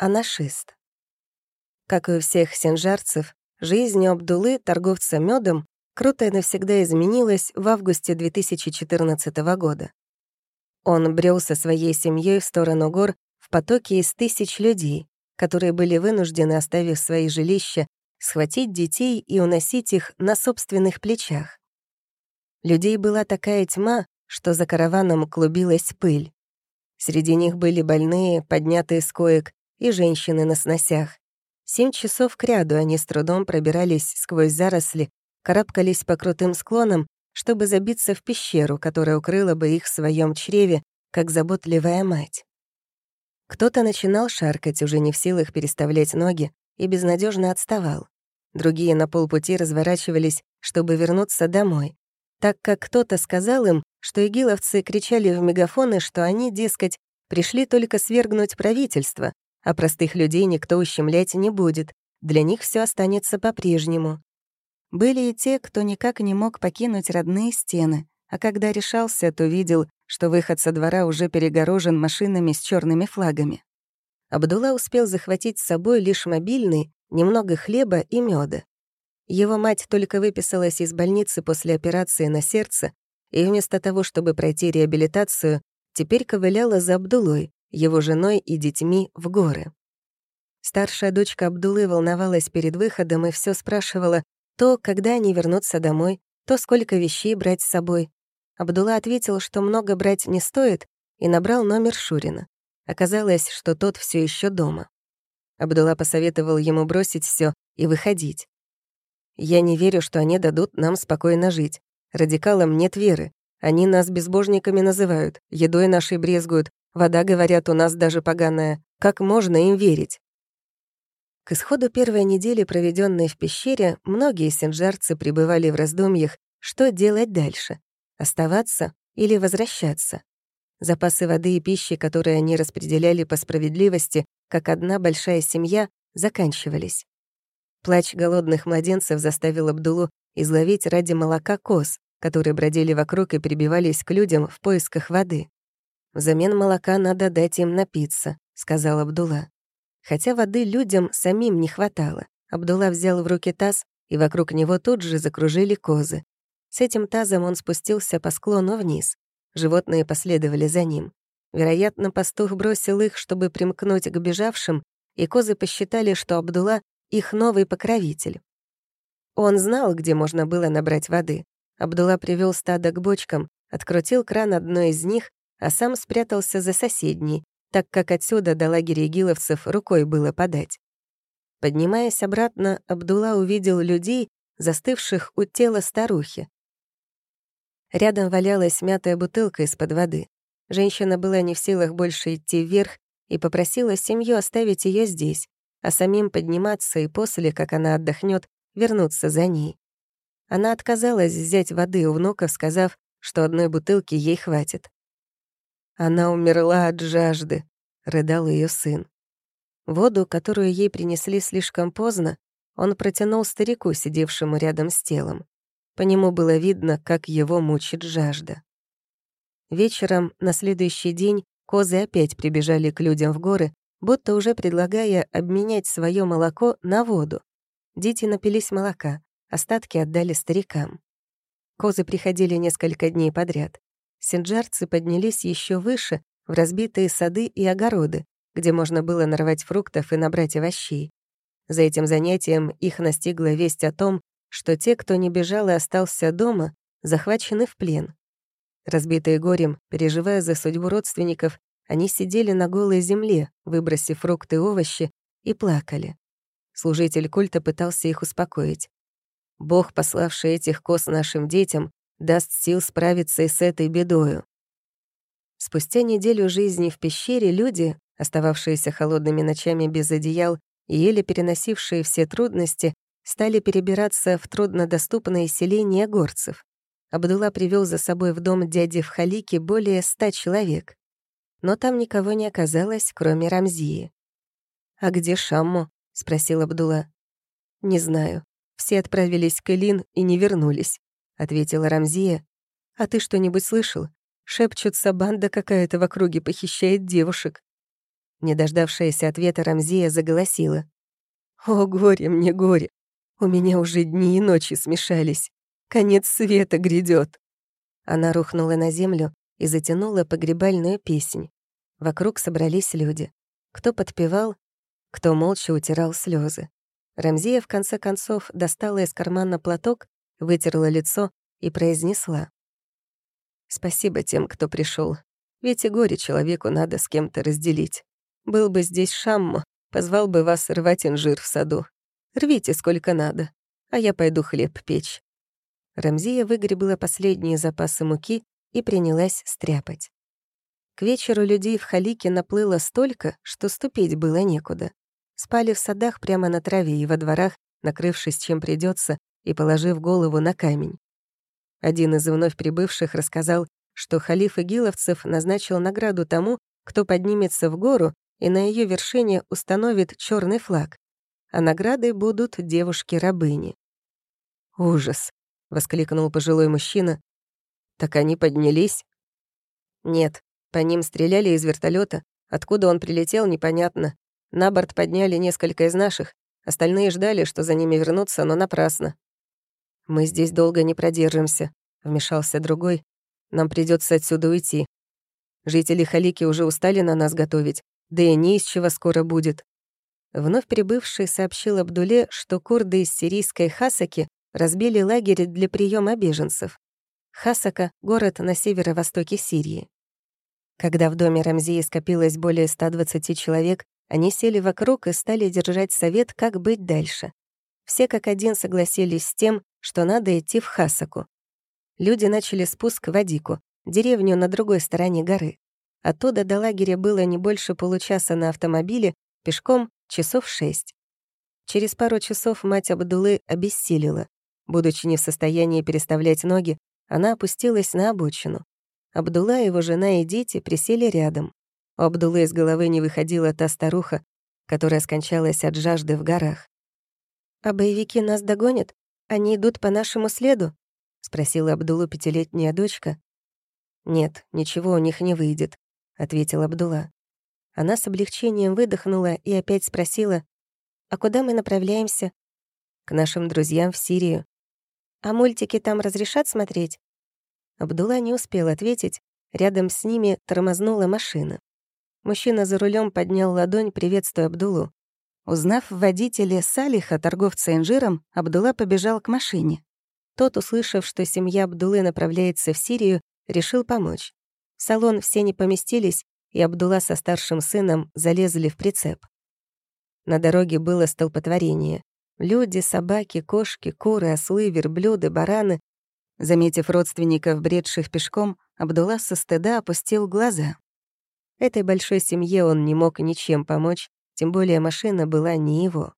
Анашист. Как и у всех сенжарцев, жизнь Абдулы, торговца медом, круто и навсегда изменилась в августе 2014 года. Он брел со своей семьей в сторону гор в потоке из тысяч людей, которые были вынуждены, оставив свои жилища, схватить детей и уносить их на собственных плечах. Людей была такая тьма, что за караваном клубилась пыль. Среди них были больные, поднятые с коек, и женщины на сносях. Семь часов кряду они с трудом пробирались сквозь заросли, карабкались по крутым склонам, чтобы забиться в пещеру, которая укрыла бы их в своем чреве, как заботливая мать. Кто-то начинал шаркать, уже не в силах переставлять ноги, и безнадежно отставал. Другие на полпути разворачивались, чтобы вернуться домой, так как кто-то сказал им, что игиловцы кричали в мегафоны, что они, дескать, пришли только свергнуть правительство, а простых людей никто ущемлять не будет, для них все останется по-прежнему. Были и те, кто никак не мог покинуть родные стены, а когда решался, то видел, что выход со двора уже перегорожен машинами с черными флагами. Абдулла успел захватить с собой лишь мобильный, немного хлеба и меда. Его мать только выписалась из больницы после операции на сердце и вместо того, чтобы пройти реабилитацию, теперь ковыляла за Абдулой, его женой и детьми в горы. Старшая дочка Абдулы волновалась перед выходом и все спрашивала, то, когда они вернутся домой, то сколько вещей брать с собой. Абдулла ответил, что много брать не стоит, и набрал номер Шурина. Оказалось, что тот все еще дома. Абдулла посоветовал ему бросить все и выходить. «Я не верю, что они дадут нам спокойно жить. Радикалам нет веры. Они нас безбожниками называют, едой нашей брезгуют, вода, говорят, у нас даже поганая. Как можно им верить?» К исходу первой недели, проведенной в пещере, многие сенжарцы пребывали в раздумьях, что делать дальше — оставаться или возвращаться. Запасы воды и пищи, которые они распределяли по справедливости, как одна большая семья, заканчивались. Плач голодных младенцев заставил Абдулу изловить ради молока коз, которые бродили вокруг и прибивались к людям в поисках воды. «Взамен молока надо дать им напиться», — сказал Абдулла. Хотя воды людям самим не хватало. Абдулла взял в руки таз, и вокруг него тут же закружили козы. С этим тазом он спустился по склону вниз. Животные последовали за ним. Вероятно, пастух бросил их, чтобы примкнуть к бежавшим, и козы посчитали, что Абдулла — их новый покровитель. Он знал, где можно было набрать воды. Абдулла привел стадо к бочкам, открутил кран одной из них, а сам спрятался за соседней, так как отсюда до лагеря игиловцев рукой было подать. Поднимаясь обратно, Абдулла увидел людей, застывших у тела старухи. Рядом валялась мятая бутылка из-под воды. Женщина была не в силах больше идти вверх и попросила семью оставить ее здесь, а самим подниматься и после, как она отдохнет, вернуться за ней. Она отказалась взять воды у внуков, сказав, что одной бутылки ей хватит. Она умерла от жажды, рыдал ее сын. Воду, которую ей принесли слишком поздно, он протянул старику, сидевшему рядом с телом. По нему было видно, как его мучит жажда. Вечером на следующий день козы опять прибежали к людям в горы, будто уже предлагая обменять свое молоко на воду. Дети напились молока, остатки отдали старикам. Козы приходили несколько дней подряд. Синджарцы поднялись еще выше, в разбитые сады и огороды, где можно было нарвать фруктов и набрать овощей. За этим занятием их настигла весть о том, что те, кто не бежал и остался дома, захвачены в плен. Разбитые горем, переживая за судьбу родственников, они сидели на голой земле, выбросив фрукты и овощи, и плакали. Служитель культа пытался их успокоить. «Бог, пославший этих коз нашим детям, даст сил справиться и с этой бедою. Спустя неделю жизни в пещере люди, остававшиеся холодными ночами без одеял и еле переносившие все трудности, стали перебираться в труднодоступные селения горцев. Абдулла привел за собой в дом дяди в Халике более ста человек. Но там никого не оказалось, кроме Рамзии. «А где Шамму?» — спросил Абдулла. «Не знаю. Все отправились к Элин и не вернулись ответила Рамзия. «А ты что-нибудь слышал? Шепчутся, банда какая-то в округе похищает девушек». Не дождавшаяся ответа Рамзия заголосила. «О, горе мне, горе! У меня уже дни и ночи смешались. Конец света грядет. Она рухнула на землю и затянула погребальную песнь. Вокруг собрались люди. Кто подпевал, кто молча утирал слезы. Рамзия в конце концов достала из кармана платок, вытерла лицо и произнесла. «Спасибо тем, кто пришел. Ведь и горе человеку надо с кем-то разделить. Был бы здесь Шаммо, позвал бы вас рвать инжир в саду. Рвите сколько надо, а я пойду хлеб печь». Рамзия выгребла последние запасы муки и принялась стряпать. К вечеру людей в Халике наплыло столько, что ступить было некуда. Спали в садах прямо на траве и во дворах, накрывшись чем придется и положив голову на камень. Один из вновь прибывших рассказал, что халиф Игиловцев назначил награду тому, кто поднимется в гору и на ее вершине установит черный флаг, а наградой будут девушки-рабыни. «Ужас!» — воскликнул пожилой мужчина. «Так они поднялись?» «Нет, по ним стреляли из вертолета. Откуда он прилетел, непонятно. На борт подняли несколько из наших. Остальные ждали, что за ними вернутся, но напрасно. «Мы здесь долго не продержимся», — вмешался другой. «Нам придется отсюда уйти. Жители Халики уже устали на нас готовить, да и не из чего скоро будет». Вновь прибывший сообщил Абдуле, что курды из сирийской Хасаки разбили лагерь для приема беженцев. Хасака — город на северо-востоке Сирии. Когда в доме Рамзии скопилось более 120 человек, они сели вокруг и стали держать совет, как быть дальше. Все как один согласились с тем, что надо идти в Хасаку. Люди начали спуск в Адику, деревню на другой стороне горы. Оттуда до лагеря было не больше получаса на автомобиле, пешком — часов шесть. Через пару часов мать Абдулы обессилила. Будучи не в состоянии переставлять ноги, она опустилась на обочину. Абдулла, его жена и дети присели рядом. У Абдуллы из головы не выходила та старуха, которая скончалась от жажды в горах. «А боевики нас догонят? Они идут по нашему следу?» — спросила Абдулу пятилетняя дочка. «Нет, ничего у них не выйдет», — ответил Абдулла. Она с облегчением выдохнула и опять спросила, «А куда мы направляемся?» «К нашим друзьям в Сирию». «А мультики там разрешат смотреть?» Абдулла не успел ответить, рядом с ними тормознула машина. Мужчина за рулем поднял ладонь, приветствуя Абдулу. Узнав в водителе Салиха, торговца инжиром, Абдулла побежал к машине. Тот, услышав, что семья Абдулы направляется в Сирию, решил помочь. В салон все не поместились, и Абдулла со старшим сыном залезли в прицеп. На дороге было столпотворение. Люди, собаки, кошки, куры, ослы, верблюды, бараны Заметив родственников, бредших пешком, Абдулла со стыда опустил глаза. Этой большой семье он не мог ничем помочь, тем более машина была не его.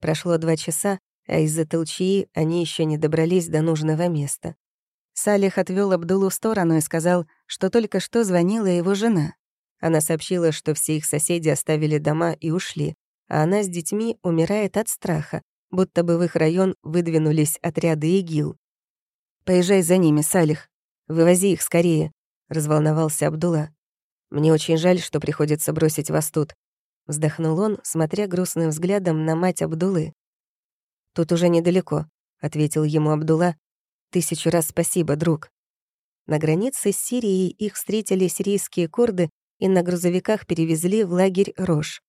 Прошло два часа, а из-за толчии они еще не добрались до нужного места. Салих отвел Абдулу в сторону и сказал, что только что звонила его жена. Она сообщила, что все их соседи оставили дома и ушли, а она с детьми умирает от страха, будто бы в их район выдвинулись отряды ИГИЛ. «Поезжай за ними, Салих. Вывози их скорее», — разволновался Абдулла. «Мне очень жаль, что приходится бросить вас тут», — вздохнул он, смотря грустным взглядом на мать Абдулы. «Тут уже недалеко», — ответил ему Абдулла. «Тысячу раз спасибо, друг». На границе с Сирией их встретили сирийские курды и на грузовиках перевезли в лагерь Рош.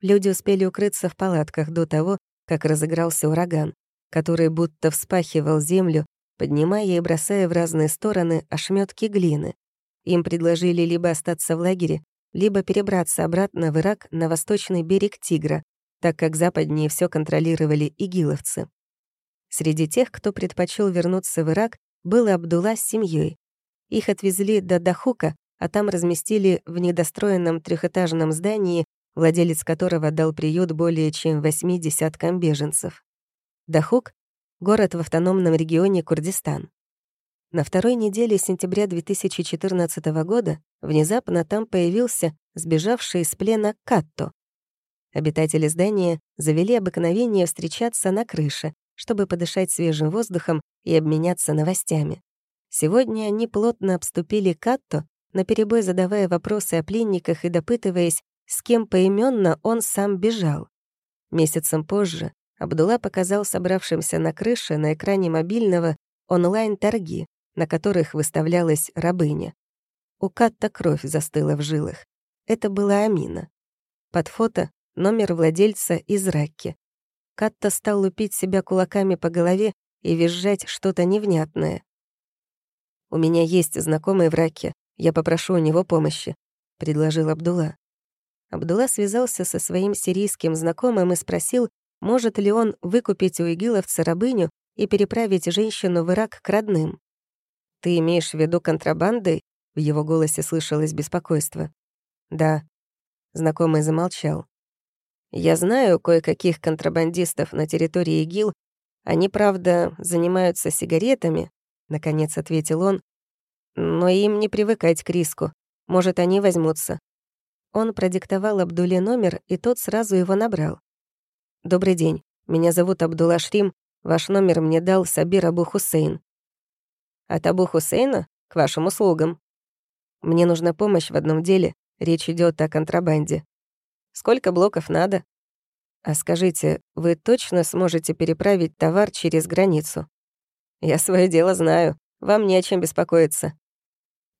Люди успели укрыться в палатках до того, как разыгрался ураган, который будто вспахивал землю поднимая и бросая в разные стороны ошметки глины. Им предложили либо остаться в лагере, либо перебраться обратно в Ирак на восточный берег Тигра, так как западнее все контролировали игиловцы. Среди тех, кто предпочел вернуться в Ирак, был Абдулла с семьей. Их отвезли до Дахука, а там разместили в недостроенном трехэтажном здании, владелец которого дал приют более чем восьми десяткам беженцев. Дахук город в автономном регионе Курдистан. На второй неделе сентября 2014 года внезапно там появился сбежавший из плена Катто. Обитатели здания завели обыкновение встречаться на крыше, чтобы подышать свежим воздухом и обменяться новостями. Сегодня они плотно обступили Катто, наперебой задавая вопросы о пленниках и допытываясь, с кем поименно он сам бежал. Месяцем позже Абдулла показал собравшимся на крыше на экране мобильного онлайн-торги, на которых выставлялась рабыня. У Катта кровь застыла в жилах. Это была Амина. Под фото номер владельца из Ракки. Катта стал лупить себя кулаками по голове и визжать что-то невнятное. «У меня есть знакомый в Ракке, я попрошу у него помощи», — предложил Абдулла. Абдулла связался со своим сирийским знакомым и спросил, может ли он выкупить у игиловца рабыню и переправить женщину в Ирак к родным. «Ты имеешь в виду контрабандой?» В его голосе слышалось беспокойство. «Да». Знакомый замолчал. «Я знаю кое-каких контрабандистов на территории ИГИЛ. Они, правда, занимаются сигаретами», — наконец ответил он. «Но им не привыкать к риску. Может, они возьмутся». Он продиктовал Абдуле номер, и тот сразу его набрал. «Добрый день. Меня зовут Абдулла Шрим. Ваш номер мне дал Сабир Абу Хусейн». «От Абу Хусейна? К вашим услугам», мне нужна помощь в одном деле. Речь идет о контрабанде. Сколько блоков надо? А скажите, вы точно сможете переправить товар через границу? Я свое дело знаю. Вам не о чем беспокоиться.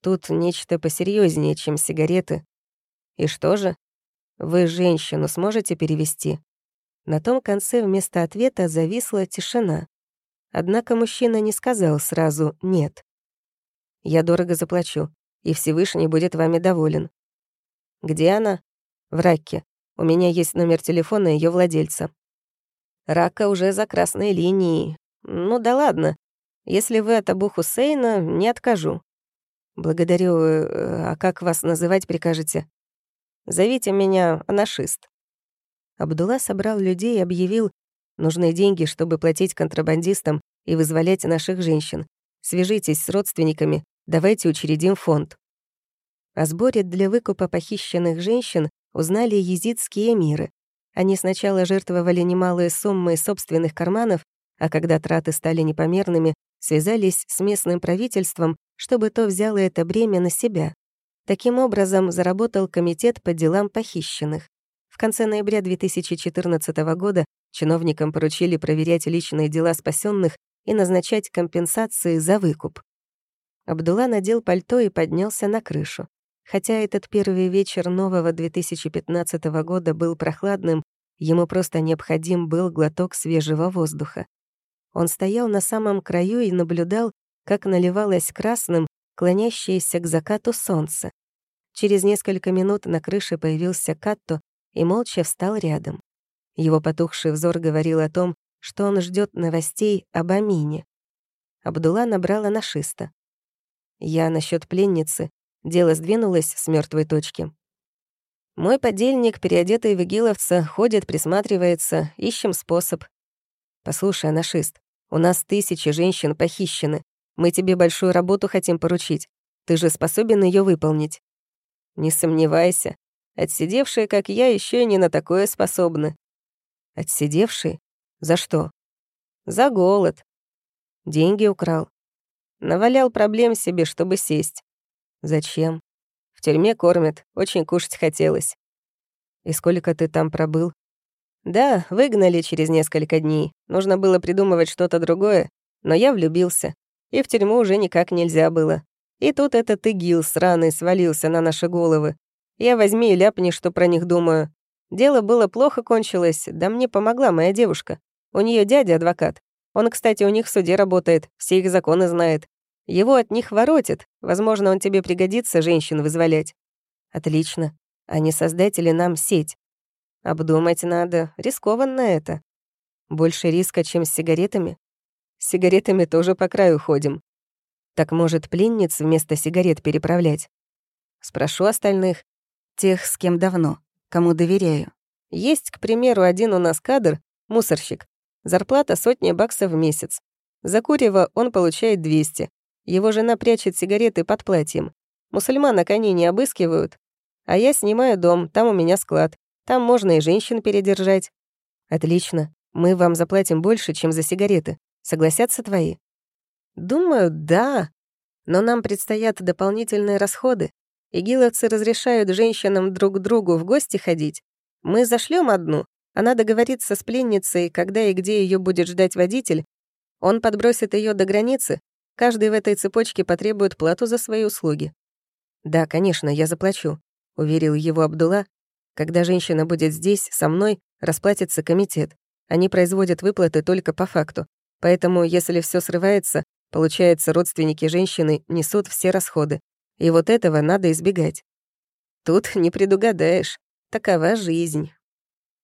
Тут нечто посерьезнее, чем сигареты. И что же? Вы женщину сможете перевести? На том конце вместо ответа зависла тишина. Однако мужчина не сказал сразу «нет». «Я дорого заплачу и Всевышний будет вами доволен. Где она? В Ракке. У меня есть номер телефона ее владельца. Рака уже за красной линией. Ну да ладно. Если вы от Абу Хусейна, не откажу. Благодарю. Э, а как вас называть прикажете? Зовите меня анашист. Абдулла собрал людей и объявил, нужны деньги, чтобы платить контрабандистам и вызволять наших женщин. Свяжитесь с родственниками, Давайте учредим фонд. О сборе для выкупа похищенных женщин узнали езидские эмиры. Они сначала жертвовали немалые суммы из собственных карманов, а когда траты стали непомерными, связались с местным правительством, чтобы то взяло это бремя на себя. Таким образом, заработал комитет по делам похищенных. В конце ноября 2014 года чиновникам поручили проверять личные дела спасенных и назначать компенсации за выкуп. Абдулла надел пальто и поднялся на крышу. Хотя этот первый вечер нового 2015 года был прохладным, ему просто необходим был глоток свежего воздуха. Он стоял на самом краю и наблюдал, как наливалось красным, клонящееся к закату солнце. Через несколько минут на крыше появился Катто и молча встал рядом. Его потухший взор говорил о том, что он ждет новостей об Амине. Абдулла набрала нашиста. Я насчет пленницы. Дело сдвинулось с мертвой точки. Мой подельник, переодетый в игиловца, ходит, присматривается, ищем способ. Послушай, анашист, у нас тысячи женщин похищены. Мы тебе большую работу хотим поручить. Ты же способен ее выполнить. Не сомневайся. Отсидевшие, как я, еще не на такое способны. Отсидевшие? За что? За голод. Деньги украл. Навалял проблем себе, чтобы сесть. Зачем? В тюрьме кормят, очень кушать хотелось. И сколько ты там пробыл? Да, выгнали через несколько дней. Нужно было придумывать что-то другое, но я влюбился. И в тюрьму уже никак нельзя было. И тут этот игил сраный свалился на наши головы. Я возьми и ляпни, что про них думаю. Дело было плохо кончилось, да мне помогла моя девушка. У нее дядя адвокат. Он, кстати, у них в суде работает, все их законы знает. Его от них воротит. Возможно, он тебе пригодится женщин вызволять. Отлично. Они создатели нам сеть. Обдумать надо. Рискованно это. Больше риска, чем с сигаретами? С сигаретами тоже по краю ходим. Так может, пленниц вместо сигарет переправлять? Спрошу остальных. Тех, с кем давно. Кому доверяю. Есть, к примеру, один у нас кадр, мусорщик. Зарплата сотни баксов в месяц. За курево он получает 200. Его жена прячет сигареты под платьем. Мусульманок они не обыскивают. А я снимаю дом, там у меня склад. Там можно и женщин передержать. Отлично. Мы вам заплатим больше, чем за сигареты. Согласятся твои? Думаю, да. Но нам предстоят дополнительные расходы. Игиловцы разрешают женщинам друг другу в гости ходить. Мы зашлем одну, она договорится с пленницей, когда и где ее будет ждать водитель. Он подбросит ее до границы. Каждый в этой цепочке потребует плату за свои услуги. «Да, конечно, я заплачу», — уверил его Абдулла. «Когда женщина будет здесь, со мной, расплатится комитет. Они производят выплаты только по факту. Поэтому, если все срывается, получается, родственники женщины несут все расходы. И вот этого надо избегать. Тут не предугадаешь. Такова жизнь.